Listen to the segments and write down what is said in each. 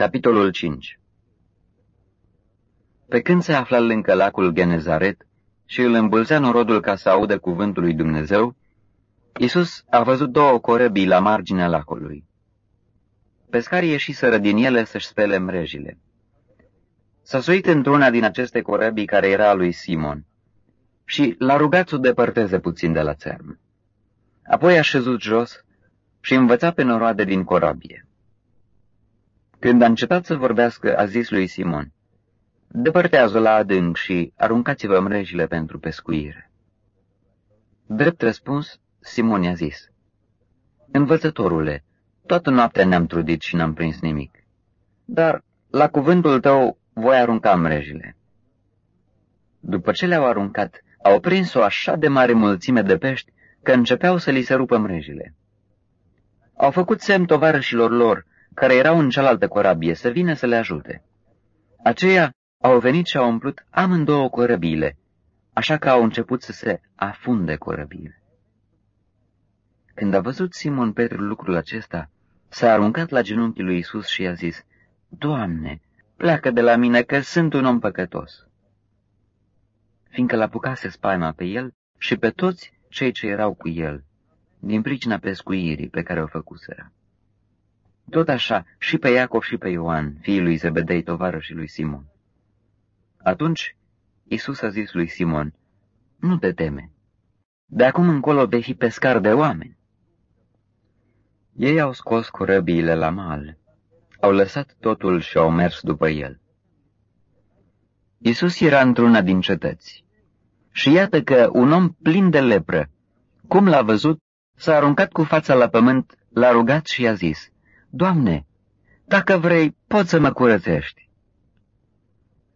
Capitolul 5 Pe când se afla lângă lacul Genezaret și îl îmbulzea norodul ca să audă cuvântul lui Dumnezeu, Iisus a văzut două corăbii la marginea lacului. Pescarii ieșiseră din ele să-și spele mrejile. S-a suit într-una din aceste corăbii care era a lui Simon și l-a rugat să o depărteze puțin de la țărm. Apoi a șezut jos și învăța pe noroade din corabie. Când a încetat să vorbească, a zis lui Simon, Depărtează la adânc și aruncați-vă mrejile pentru pescuire. Drept răspuns, Simon i-a zis, Învățătorule, toată noaptea ne-am trudit și n-am prins nimic, dar la cuvântul tău voi arunca mrejile. După ce le-au aruncat, au prins o așa de mare mulțime de pești că începeau să li se rupă mrejile. Au făcut semn tovarășilor lor, care erau în cealaltă corabie, să vină să le ajute. Aceia au venit și au umplut amândouă corăbiile, așa că au început să se afunde corăbiile. Când a văzut Simon Petru lucrul acesta, s-a aruncat la genunchii lui Isus și i-a zis, Doamne, pleacă de la mine că sunt un om păcătos. Fiindcă l-apucase spaima pe el și pe toți cei ce erau cu el, din pricina pescuirii pe care o făcuseră. Tot așa și pe Iacov și pe Ioan, fiii lui Zebedei, și lui Simon. Atunci Isus a zis lui Simon, Nu te teme, de acum încolo vei fi pescar de oameni. Ei au scos corăbiile la mal, au lăsat totul și au mers după el. Isus era într-una din cetăți și iată că un om plin de lepră, cum l-a văzut, s-a aruncat cu fața la pământ, l-a rugat și i-a zis, Doamne, dacă vrei, poți să mă curățești.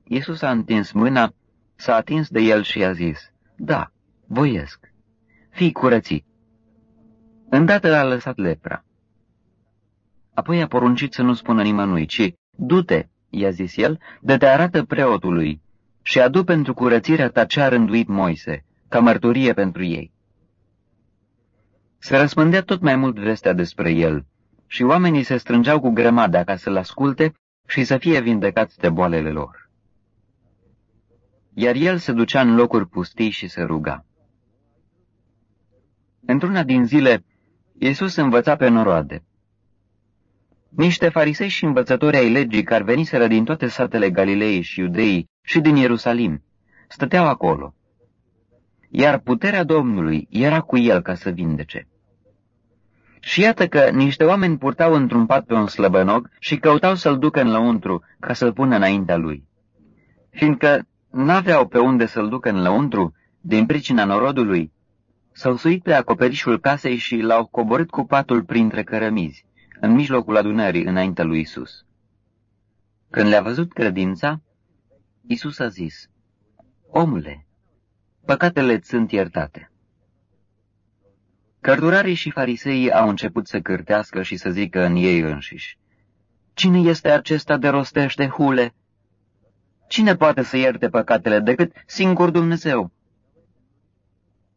Iisus a întins mâna, s-a atins de el și i-a zis, Da, voiesc, fii curățit. Îndată l-a lăsat lepra. Apoi a poruncit să nu spună nimănui, ci, Du-te, i-a zis el, de te arată preotului și adu pentru curățirea ta ce a rânduit Moise, ca mărturie pentru ei. Se răspândea tot mai mult vestea despre el și oamenii se strângeau cu grămada ca să-l asculte și să fie vindecați de boalele lor. Iar el se ducea în locuri pustii și se ruga. Într-una din zile, Iisus învăța pe noroade. Niște farisei și învățători ai legii care veniseră din toate satele Galilei și Iudeii și din Ierusalim, stăteau acolo. Iar puterea Domnului era cu el ca să vindece. Și iată că niște oameni purtau într-un pat pe un slăbănog și căutau să-l ducă în lăuntru ca să-l pună înaintea lui. Fiindcă n-aveau pe unde să-l ducă în lăuntru, din pricina norodului, s-au suit pe acoperișul casei și l-au coborât cu patul printre cărămizi, în mijlocul adunării înaintea lui Isus. Când le-a văzut credința, Isus a zis, Omule, păcatele sunt iertate. Cărturarii și fariseii au început să cârtească și să zică în ei înșiși, Cine este acesta de rostește hule? Cine poate să ierte păcatele decât singur Dumnezeu?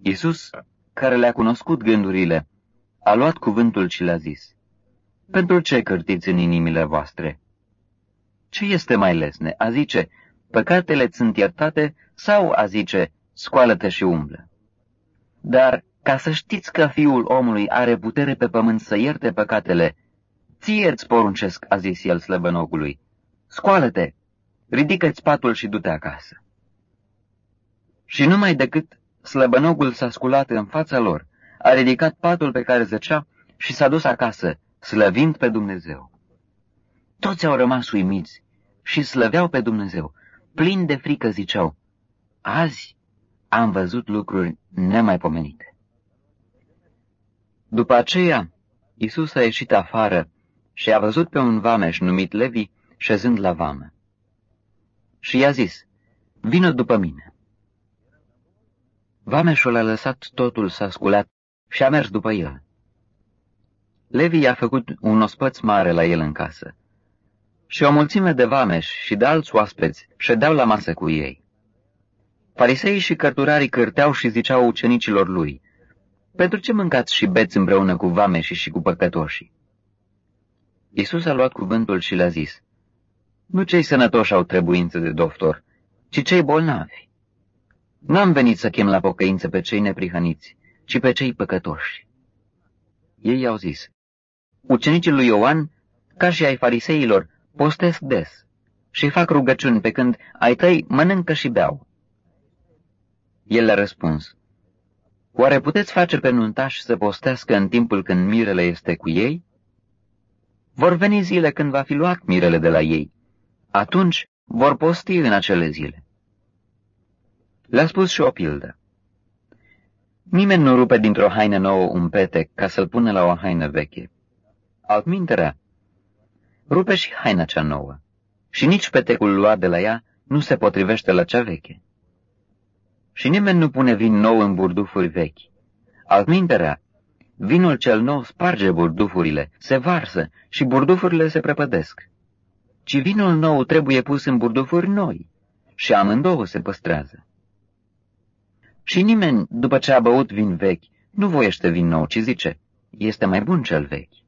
Iisus, care le-a cunoscut gândurile, a luat cuvântul și le-a zis, Pentru ce cârtiți în inimile voastre? Ce este mai lesne, a zice, păcatele sunt iertate, sau a zice, scoală-te și umblă? Dar ca să știți că fiul omului are putere pe pământ să ierte păcatele, ție îți poruncesc, a zis el slăbănogului, scoală-te, ridică-ți patul și du-te acasă. Și numai decât slăbănogul s-a sculat în fața lor, a ridicat patul pe care zăcea și s-a dus acasă, slăvind pe Dumnezeu. Toți au rămas uimiți și slăveau pe Dumnezeu, plini de frică ziceau, Azi am văzut lucruri nemaipomenite. După aceea, Isus a ieșit afară și a văzut pe un vameș numit Levi șezând la vamă. Și i-a zis, vină după mine. Vameșul a lăsat totul s-a sculat și a mers după el. Levi a făcut un ospăț mare la el în casă. Și o mulțime de vameși și de alți oaspeți ședeau la masă cu ei. Fariseii și cărturarii cârteau și ziceau ucenicilor lui, pentru ce mâncați și beți împreună cu vameșii și cu păcătoșii? Iisus a luat cuvântul și le-a zis, Nu cei sănătoși au trebuință de doctor, ci cei bolnavi. N-am venit să chem la pocăință pe cei neprihăniți, ci pe cei păcătoși. Ei au zis, ucenicii lui Ioan, ca și ai fariseilor, postesc des și fac rugăciuni pe când ai tăi mănâncă și beau. El le-a răspuns, Oare puteți face pe nuntași să postească în timpul când mirele este cu ei? Vor veni zile când va fi luat mirele de la ei. Atunci vor posti în acele zile. Le-a spus și o pildă. Nimeni nu rupe dintr-o haină nouă un petec ca să-l pună la o haină veche. Altminterea, rupe și haina cea nouă, și nici petecul luat de la ea nu se potrivește la cea veche. Și nimeni nu pune vin nou în burdufuri vechi. Altminterea, vinul cel nou sparge burdufurile, se varsă și burdufurile se prepădesc. Ci vinul nou trebuie pus în burdufuri noi și amândouă se păstrează. Și nimeni, după ce a băut vin vechi, nu voiește vin nou, ci zice, este mai bun cel vechi.